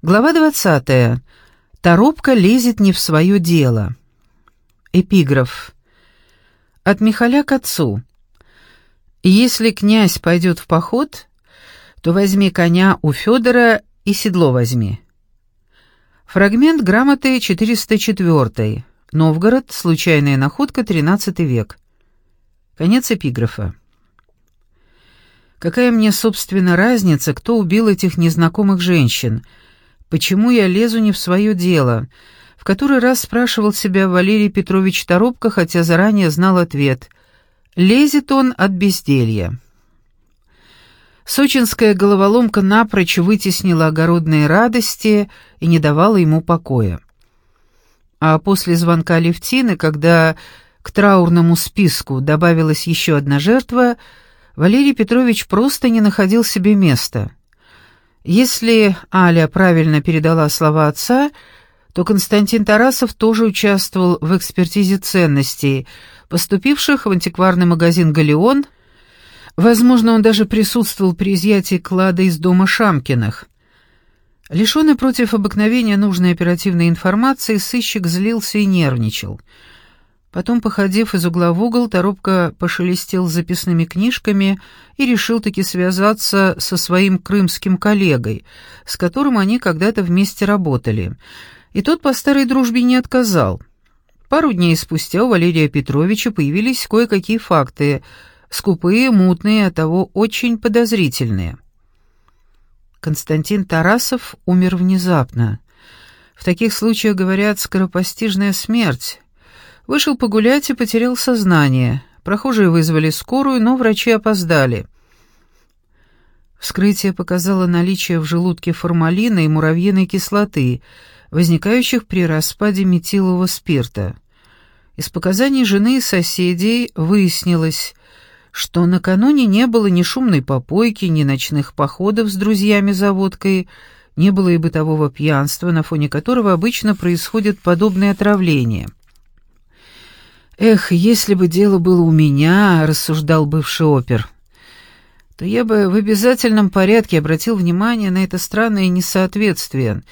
Глава 20. Торопка лезет не в свое дело. Эпиграф. От Михаля к отцу. Если князь пойдет в поход, то возьми коня у Федора и седло возьми. Фрагмент грамоты 404. Новгород. Случайная находка. 13 век. Конец эпиграфа. Какая мне, собственно, разница, кто убил этих незнакомых женщин — Почему я лезу не в свое дело? В который раз спрашивал себя Валерий Петрович Торопко, хотя заранее знал ответ. Лезет он от безделья. Сочинская головоломка напрочь вытеснила огородные радости и не давала ему покоя. А после звонка Левтины, когда к траурному списку добавилась еще одна жертва, Валерий Петрович просто не находил себе места — если Аля правильно передала слова отца, то Константин Тарасов тоже участвовал в экспертизе ценностей, поступивших в антикварный магазин «Галеон». Возможно, он даже присутствовал при изъятии клада из дома Шамкиных. Лишенный против обыкновения нужной оперативной информации, сыщик злился и нервничал — Потом, походив из угла в угол, Торопко пошелестел записными книжками и решил таки связаться со своим крымским коллегой, с которым они когда-то вместе работали. И тот по старой дружбе не отказал. Пару дней спустя у Валерия Петровича появились кое-какие факты, скупые, мутные, а того очень подозрительные. Константин Тарасов умер внезапно. В таких случаях говорят «скоропостижная смерть», Вышел погулять и потерял сознание. Прохожие вызвали скорую, но врачи опоздали. Вскрытие показало наличие в желудке формалина и муравьиной кислоты, возникающих при распаде метилового спирта. Из показаний жены и соседей выяснилось, что накануне не было ни шумной попойки, ни ночных походов с друзьями за водкой, не было и бытового пьянства, на фоне которого обычно происходят подобные отравления. «Эх, если бы дело было у меня», — рассуждал бывший опер, то я бы в обязательном порядке обратил внимание на это странное несоответствие,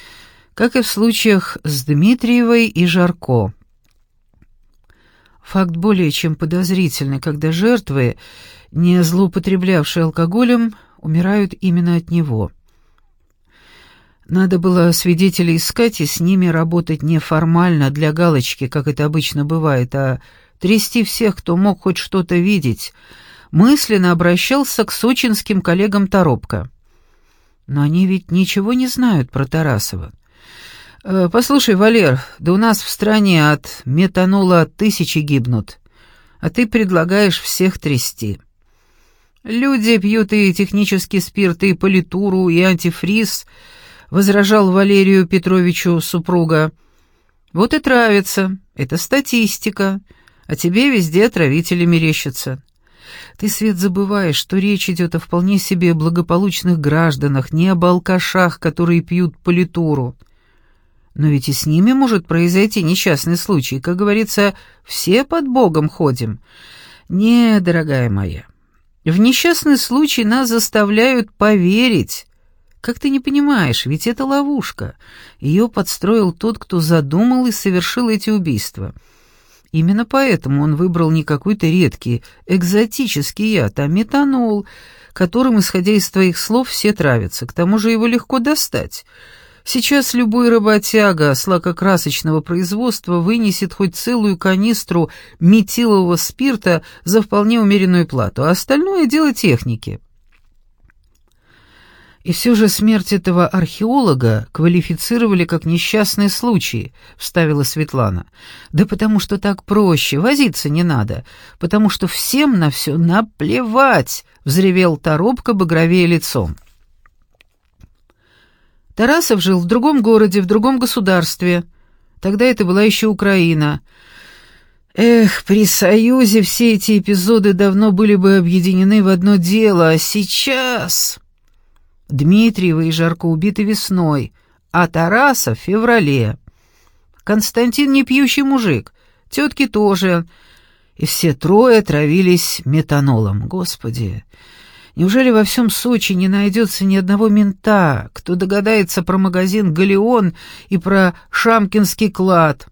как и в случаях с Дмитриевой и Жарко. Факт более чем подозрительный, когда жертвы, не злоупотреблявшие алкоголем, умирают именно от него. Надо было свидетелей искать и с ними работать неформально, для галочки, как это обычно бывает, а трясти всех, кто мог хоть что-то видеть. Мысленно обращался к сочинским коллегам Торопко. Но они ведь ничего не знают про Тарасова. «Э, «Послушай, Валер, да у нас в стране от метанола тысячи гибнут, а ты предлагаешь всех трясти». Люди пьют и технический спирт, и политуру, и антифриз —— возражал Валерию Петровичу супруга. «Вот и травится. Это статистика. А тебе везде отравители мерещатся. Ты, Свет, забываешь, что речь идет о вполне себе благополучных гражданах, не об алкашах, которые пьют политуру. Но ведь и с ними может произойти несчастный случай. Как говорится, все под Богом ходим. Не, дорогая моя, в несчастный случай нас заставляют поверить» Как ты не понимаешь, ведь это ловушка. Ее подстроил тот, кто задумал и совершил эти убийства. Именно поэтому он выбрал не какой-то редкий, экзотический яд, а метанол, которым, исходя из твоих слов, все травятся. К тому же его легко достать. Сейчас любой работяга слакокрасочного производства вынесет хоть целую канистру метилового спирта за вполне умеренную плату, а остальное — дело техники. И все же смерть этого археолога квалифицировали как несчастный случай, вставила Светлана. Да потому что так проще, возиться не надо, потому что всем на все наплевать, взревел Торопко багровее лицом. Тарасов жил в другом городе, в другом государстве. Тогда это была еще Украина. Эх, при Союзе все эти эпизоды давно были бы объединены в одно дело, а сейчас... Дмитриева и Жарко убиты весной, а Тараса в феврале. Константин не пьющий мужик, тетки тоже. И все трое травились метанолом. Господи, Неужели во всем Сочи не найдется ни одного мента, кто догадается про магазин «Галеон» и про Шамкинский клад?»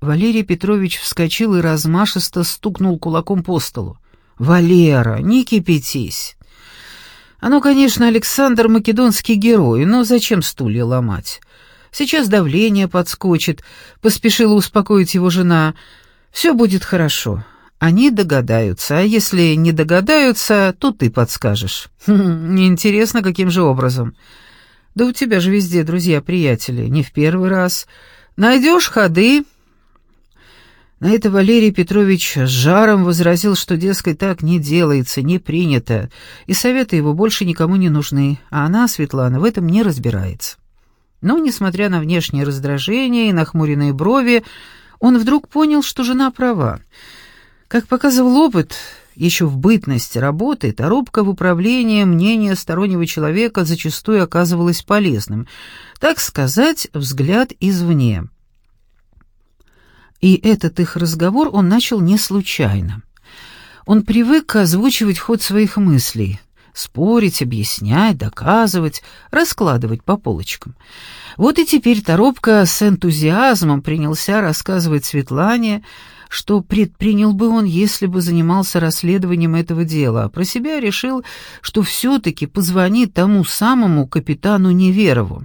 Валерий Петрович вскочил и размашисто стукнул кулаком по столу. «Валера, не кипятись!» «Оно, конечно, Александр Македонский герой, но зачем стулья ломать? Сейчас давление подскочит», — поспешила успокоить его жена. «Все будет хорошо. Они догадаются, а если не догадаются, то ты подскажешь. Хм, интересно, каким же образом? Да у тебя же везде друзья-приятели, не в первый раз. Найдешь ходы. На это Валерий Петрович с жаром возразил, что, дескать, так не делается, не принято, и советы его больше никому не нужны, а она, Светлана, в этом не разбирается. Но, несмотря на внешнее раздражение и нахмуренные брови, он вдруг понял, что жена права — как показывал опыт, еще в бытность работы, торопка в управлении мнение стороннего человека зачастую оказывалось полезным, так сказать, взгляд извне. И этот их разговор он начал не случайно. Он привык озвучивать ход своих мыслей, спорить, объяснять, доказывать, раскладывать по полочкам. Вот и теперь Торопка с энтузиазмом принялся рассказывать Светлане, что предпринял бы он, если бы занимался расследованием этого дела, а про себя решил, что все-таки позвонит тому самому капитану Неверову.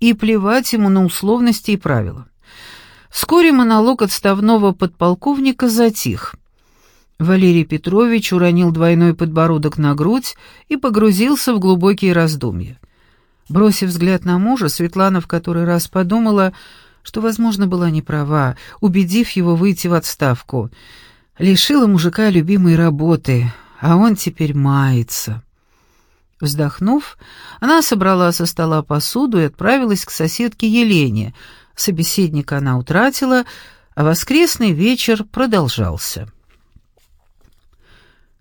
И плевать ему на условности и правила. Вскоре монолог отставного подполковника затих. Валерий Петрович уронил двойной подбородок на грудь и погрузился в глубокие раздумья. Бросив взгляд на мужа, Светлана в который раз подумала, что, возможно, была не права, убедив его выйти в отставку. Лишила мужика любимой работы, а он теперь мается. Вздохнув, она собрала со стола посуду и отправилась к соседке Елене. Собеседника она утратила, а воскресный вечер продолжался.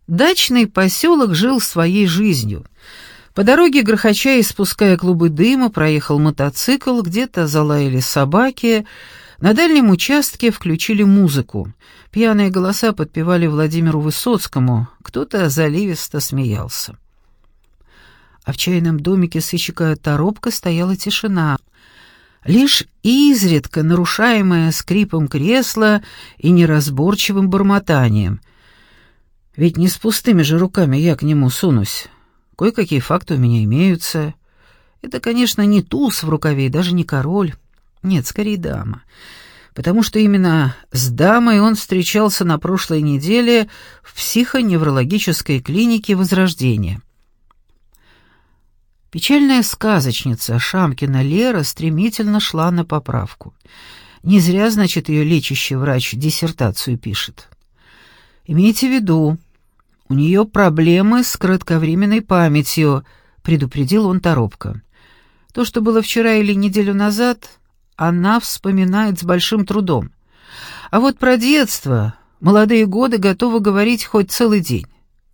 Дачный поселок жил своей жизнью — по дороге, грохоча и спуская клубы дыма, проехал мотоцикл, где-то залаяли собаки. На дальнем участке включили музыку. Пьяные голоса подпевали Владимиру Высоцкому, кто-то заливисто смеялся. А в чайном домике сыщика Торопка стояла тишина. Лишь изредка нарушаемая скрипом кресла и неразборчивым бормотанием. Ведь не с пустыми же руками я к нему сунусь. Кое-какие факты у меня имеются. Это, конечно, не туз в рукаве и даже не король. Нет, скорее дама. Потому что именно с дамой он встречался на прошлой неделе в психоневрологической клинике Возрождения. Печальная сказочница Шамкина Лера стремительно шла на поправку. Не зря, значит, ее лечащий врач диссертацию пишет. Имейте в виду, «У нее проблемы с кратковременной памятью», — предупредил он торопко. «То, что было вчера или неделю назад, она вспоминает с большим трудом. А вот про детство, молодые годы готова говорить хоть целый день.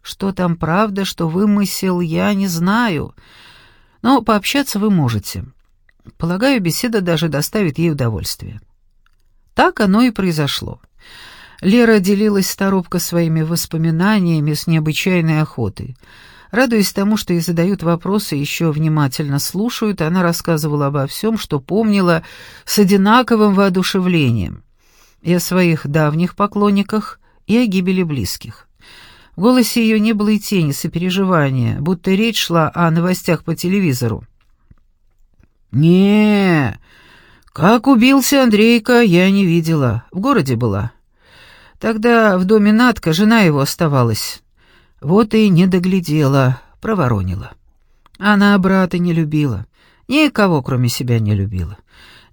Что там правда, что вымысел, я не знаю. Но пообщаться вы можете. Полагаю, беседа даже доставит ей удовольствие». Так оно и произошло. Лера делилась с Торопко своими воспоминаниями с необычайной охотой. Радуясь тому, что ей задают вопросы еще внимательно слушают, она рассказывала обо всем, что помнила, с одинаковым воодушевлением. И о своих давних поклонниках, и о гибели близких. В голосе ее не было и тени сопереживания, будто речь шла о новостях по телевизору. не как убился Андрейка, я не видела. В городе была. Тогда в доме Натка жена его оставалась. Вот и не доглядела, проворонила. Она брата не любила, никого кроме себя не любила,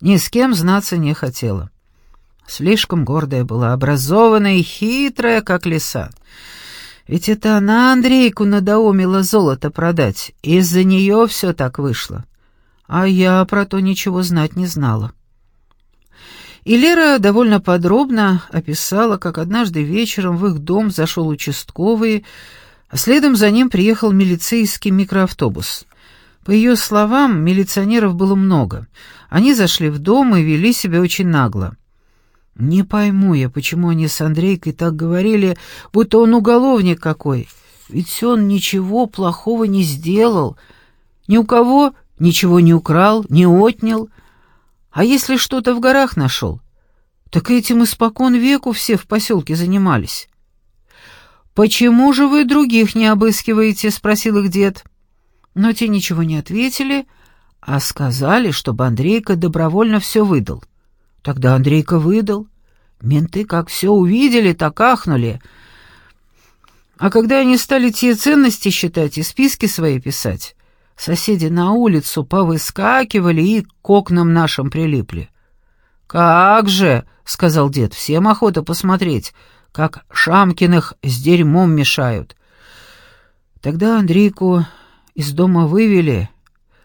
ни с кем знаться не хотела. Слишком гордая была, образованная и хитрая, как лиса. Ведь это она Андрейку надоумила золото продать, из-за нее все так вышло. А я про то ничего знать не знала. И Лера довольно подробно описала, как однажды вечером в их дом зашел участковый, а следом за ним приехал милицейский микроавтобус. По ее словам, милиционеров было много. Они зашли в дом и вели себя очень нагло. Не пойму я, почему они с Андрейкой так говорили, будто он уголовник какой. ведь он ничего плохого не сделал. Ни у кого ничего не украл, не отнял. А если что-то в горах нашел, так этим испокон веку все в поселке занимались. «Почему же вы других не обыскиваете?» — спросил их дед. Но те ничего не ответили, а сказали, чтобы Андрейка добровольно все выдал. Тогда Андрейка выдал. Менты как все увидели, так ахнули. А когда они стали те ценности считать и списки свои писать, соседи на улицу повыскакивали и к окнам нашим прилипли. «Как же!» — сказал дед. «Всем охота посмотреть, как Шамкиных с дерьмом мешают». Тогда Андрейку из дома вывели,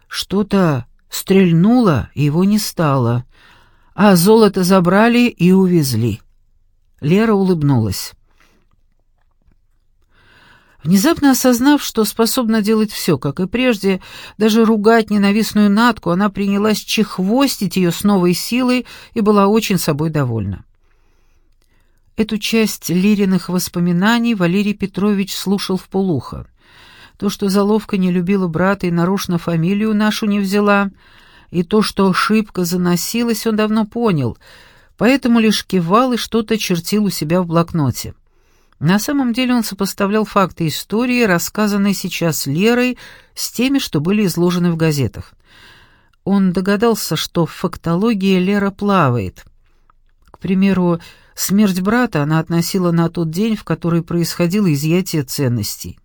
что-то стрельнуло, и его не стало, а золото забрали и увезли. Лера улыбнулась. Внезапно осознав, что способна делать все, как и прежде, даже ругать ненавистную Натку, она принялась чехвостить ее с новой силой и была очень собой довольна. Эту часть Лириных воспоминаний Валерий Петрович слушал в полухо. То, что Заловка не любила брата и нарочно фамилию нашу не взяла, и то, что ошибка заносилась, он давно понял, поэтому лишь кивал и что-то чертил у себя в блокноте. На самом деле он сопоставлял факты истории, рассказанные сейчас Лерой, с теми, что были изложены в газетах. Он догадался, что в фактологии Лера плавает. К примеру, смерть брата она относила на тот день, в который происходило изъятие ценностей.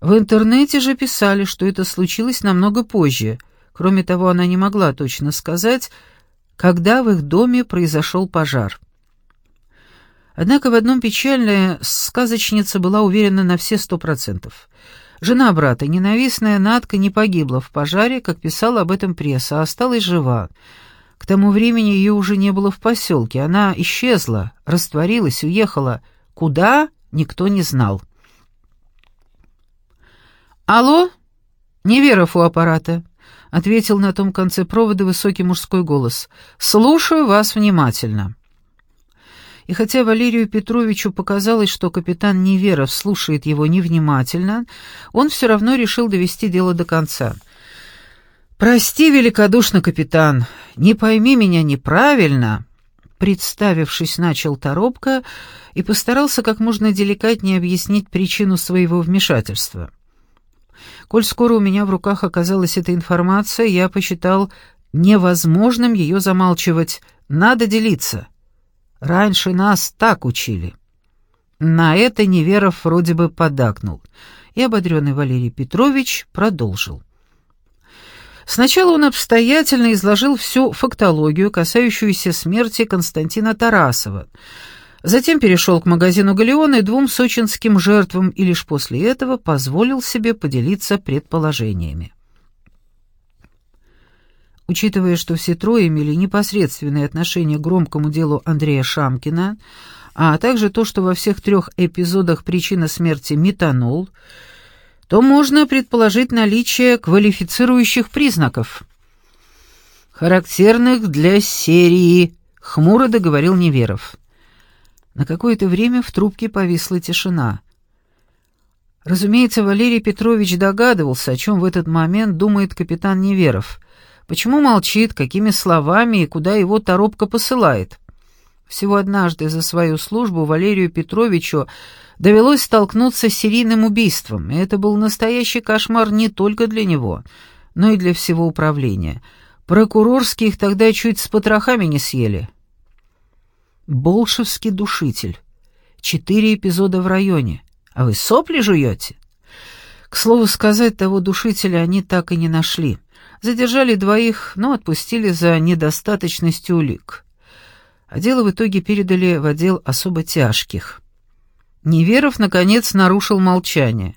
В интернете же писали, что это случилось намного позже. Кроме того, она не могла точно сказать, когда в их доме произошел пожар. Однако в одном печальная сказочница была уверена на все сто процентов. Жена брата, ненавистная Надка, не погибла в пожаре, как писала об этом пресса, а осталась жива. К тому времени ее уже не было в поселке. Она исчезла, растворилась, уехала. Куда, никто не знал. «Алло? Неверов у аппарата», — ответил на том конце провода высокий мужской голос. «Слушаю вас внимательно». И хотя Валерию Петровичу показалось, что капитан Неверов слушает его невнимательно, он все равно решил довести дело до конца. «Прости великодушно, капитан, не пойми меня неправильно», представившись, начал Торопко и постарался как можно деликатнее объяснить причину своего вмешательства. Коль скоро у меня в руках оказалась эта информация, я посчитал невозможным ее замалчивать. Надо делиться. Раньше нас так учили». На это Неверов вроде бы подакнул, и ободренный Валерий Петрович продолжил. Сначала он обстоятельно изложил всю фактологию, касающуюся смерти Константина Тарасова, затем перешел к магазину «Галеона» и двум сочинским жертвам, и лишь после этого позволил себе поделиться предположениями. Учитывая, что все трое имели непосредственное отношение к громкому делу Андрея Шамкина, а также то, что во всех трех эпизодах причина смерти метанол, то можно предположить наличие квалифицирующих признаков. «Характерных для серии», — хмуро договорил Неверов. На какое-то время в трубке повисла тишина. Разумеется, Валерий Петрович догадывался, о чем в этот момент думает капитан Неверов — Почему молчит, какими словами и куда его торопка посылает? Всего однажды за свою службу Валерию Петровичу довелось столкнуться с серийным убийством, и это был настоящий кошмар не только для него, но и для всего управления. Прокурорские их тогда чуть с потрохами не съели. Болшевский душитель. Четыре эпизода в районе. А вы сопли жуете? К слову сказать, того душителя они так и не нашли. Задержали двоих, но отпустили за недостаточностью улик. А дело в итоге передали в отдел особо тяжких. Неверов, наконец, нарушил молчание.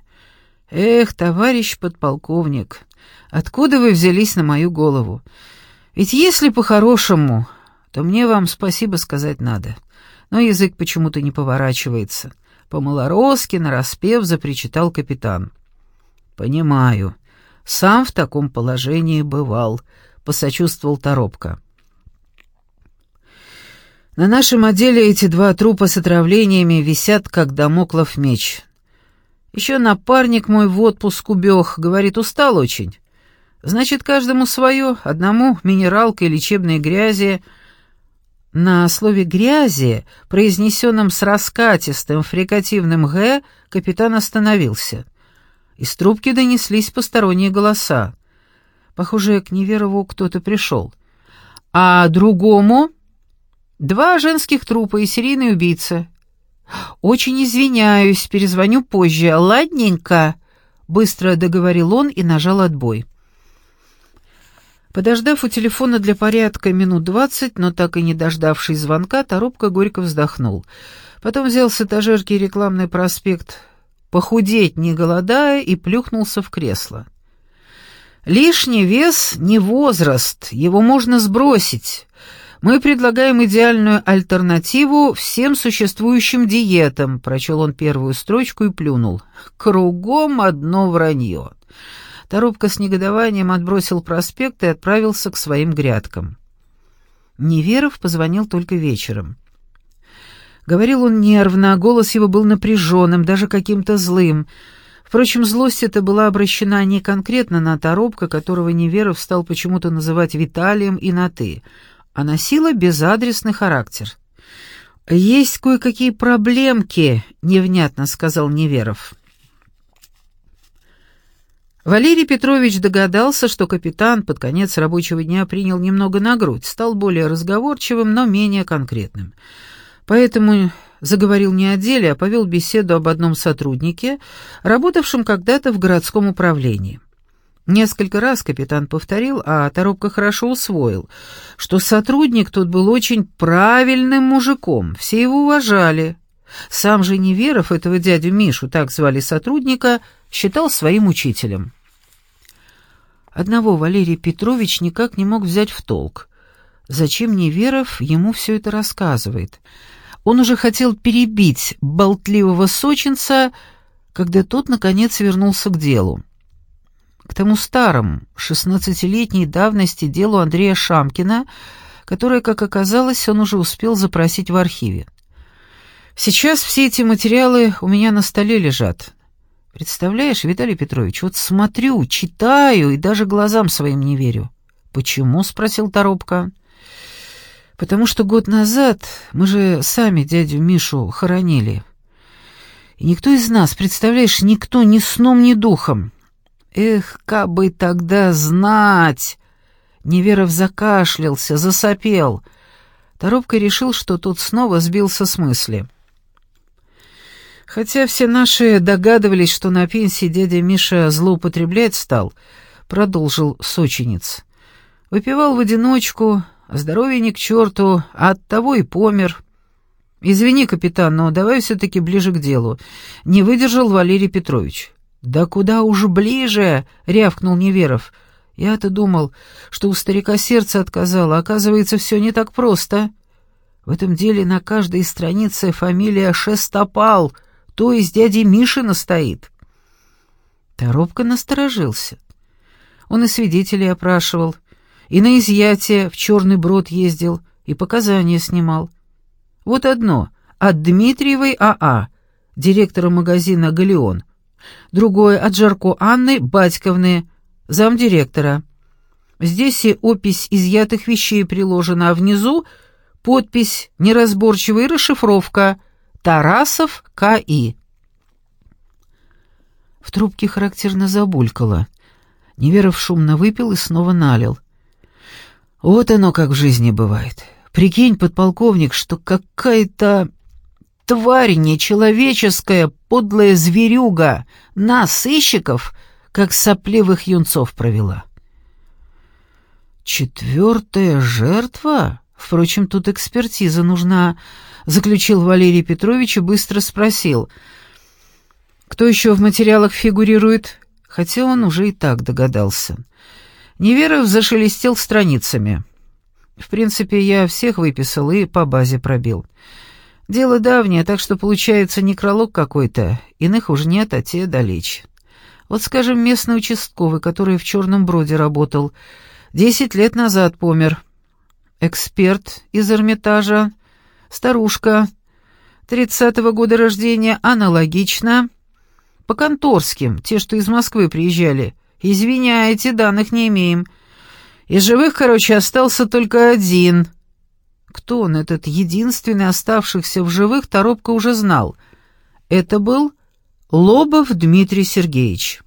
«Эх, товарищ подполковник, откуда вы взялись на мою голову? Ведь если по-хорошему, то мне вам спасибо сказать надо. Но язык почему-то не поворачивается». По-малоросски, нараспев, запричитал капитан. «Понимаю. Сам в таком положении бывал», — посочувствовал Торопко. «На нашем отделе эти два трупа с отравлениями висят, как домоклов меч. Еще напарник мой в отпуск убег, говорит, устал очень. Значит, каждому свое, одному минералка и лечебные грязи. На слове «грязи», произнесенном с раскатистым фрикативным «г», капитан остановился. Из трубки донеслись посторонние голоса. Похоже, к Неверову кто-то пришел. А другому — два женских трупа и серийный убийца. «Очень извиняюсь, перезвоню позже. Ладненько», — быстро договорил он и нажал отбой. Подождав у телефона для порядка минут двадцать, но так и не дождавшись звонка, Торопко горько вздохнул. Потом взял с этажерки рекламный проспект «Похудеть, не голодая» и плюхнулся в кресло. Лишний вес — не возраст, его можно сбросить. Мы предлагаем идеальную альтернативу всем существующим диетам, прочел он первую строчку и плюнул. Кругом одно вранье. Торопко с негодованием отбросил проспект и отправился к своим грядкам. Неверов позвонил только вечером. Говорил он нервно, а голос его был напряженным, даже каким-то злым. Впрочем, злость эта была обращена не конкретно на Торопка, которого Неверов стал почему-то называть Виталием и на «ты», а носила безадресный характер. «Есть кое-какие проблемки», — невнятно сказал Неверов. Валерий Петрович догадался, что капитан под конец рабочего дня принял немного на грудь, стал более разговорчивым, но менее конкретным. Поэтому заговорил не о деле, а повел беседу об одном сотруднике, работавшем когда-то в городском управлении. Несколько раз капитан повторил, а Торопко хорошо усвоил, что сотрудник тут был очень правильным мужиком, все его уважали. Сам же Неверов, этого дядю Мишу, так звали сотрудника, считал своим учителем. Одного Валерий Петрович никак не мог взять в толк. Зачем Неверов ему все это рассказывает? Он уже хотел перебить болтливого сочинца, когда тот, наконец, вернулся к делу. К тому старому, шестнадцатилетней давности делу Андрея Шамкина, которое, как оказалось, он уже успел запросить в архиве. Сейчас все эти материалы у меня на столе лежат. Представляешь, Виталий Петрович, вот смотрю, читаю и даже глазам своим не верю. Почему? спросил Торопко. Потому что год назад мы же сами дядю Мишу хоронили. И никто из нас, представляешь, никто ни сном, ни духом. Эх, как бы тогда знать! Неверов закашлялся, засопел. Торопко решил, что тот снова сбился с мысли. Хотя все наши догадывались, что на пенсии дядя Миша злоупотреблять стал, продолжил сочинец. Выпивал в одиночку, здоровье ни к черту, а оттого и помер. Извини, капитан, но давай все-таки ближе к делу. Не выдержал Валерий Петрович. «Да куда уж ближе!» — рявкнул Неверов. «Я-то думал, что у старика сердце отказало. Оказывается, все не так просто. В этом деле на каждой странице фамилия Шестопал — то из дяди Мишина стоит. Торопко насторожился. Он и свидетелей опрашивал, и на изъятие в Черный Брод ездил, и показания снимал. Вот одно — от Дмитриевой АА, директора магазина «Галеон», другое — от Жарко Анны Батьковны, замдиректора. Здесь и опись изъятых вещей приложена, а внизу — подпись неразборчивая расшифровка Тарасов К.И. В трубке характерно забулькало. Неверов шумно выпил и снова налил. Вот оно как в жизни бывает. Прикинь, подполковник, что какая-то тварь нечеловеческая, подлая зверюга, нас, сыщиков, как сопливых юнцов провела. Четвертая жертва? Впрочем, тут экспертиза нужна, заключил Валерий Петрович и быстро спросил. Кто еще в материалах фигурирует? Хотя он уже и так догадался. Неверов зашелестел страницами. В принципе, я всех выписал и по базе пробил. Дело давнее, так что получается некролог какой-то. Иных уже нет, а те далече. Вот, скажем, местный участковый, который в Черном Броде работал, десять лет назад помер. Эксперт из Эрмитажа, старушка, тридцатого года рождения, аналогично. по конторским, те, что из Москвы приезжали. Извиняйте, данных не имеем. Из живых, короче, остался только один. Кто он, этот единственный оставшихся в живых, Торопко уже знал. Это был Лобов Дмитрий Сергеевич.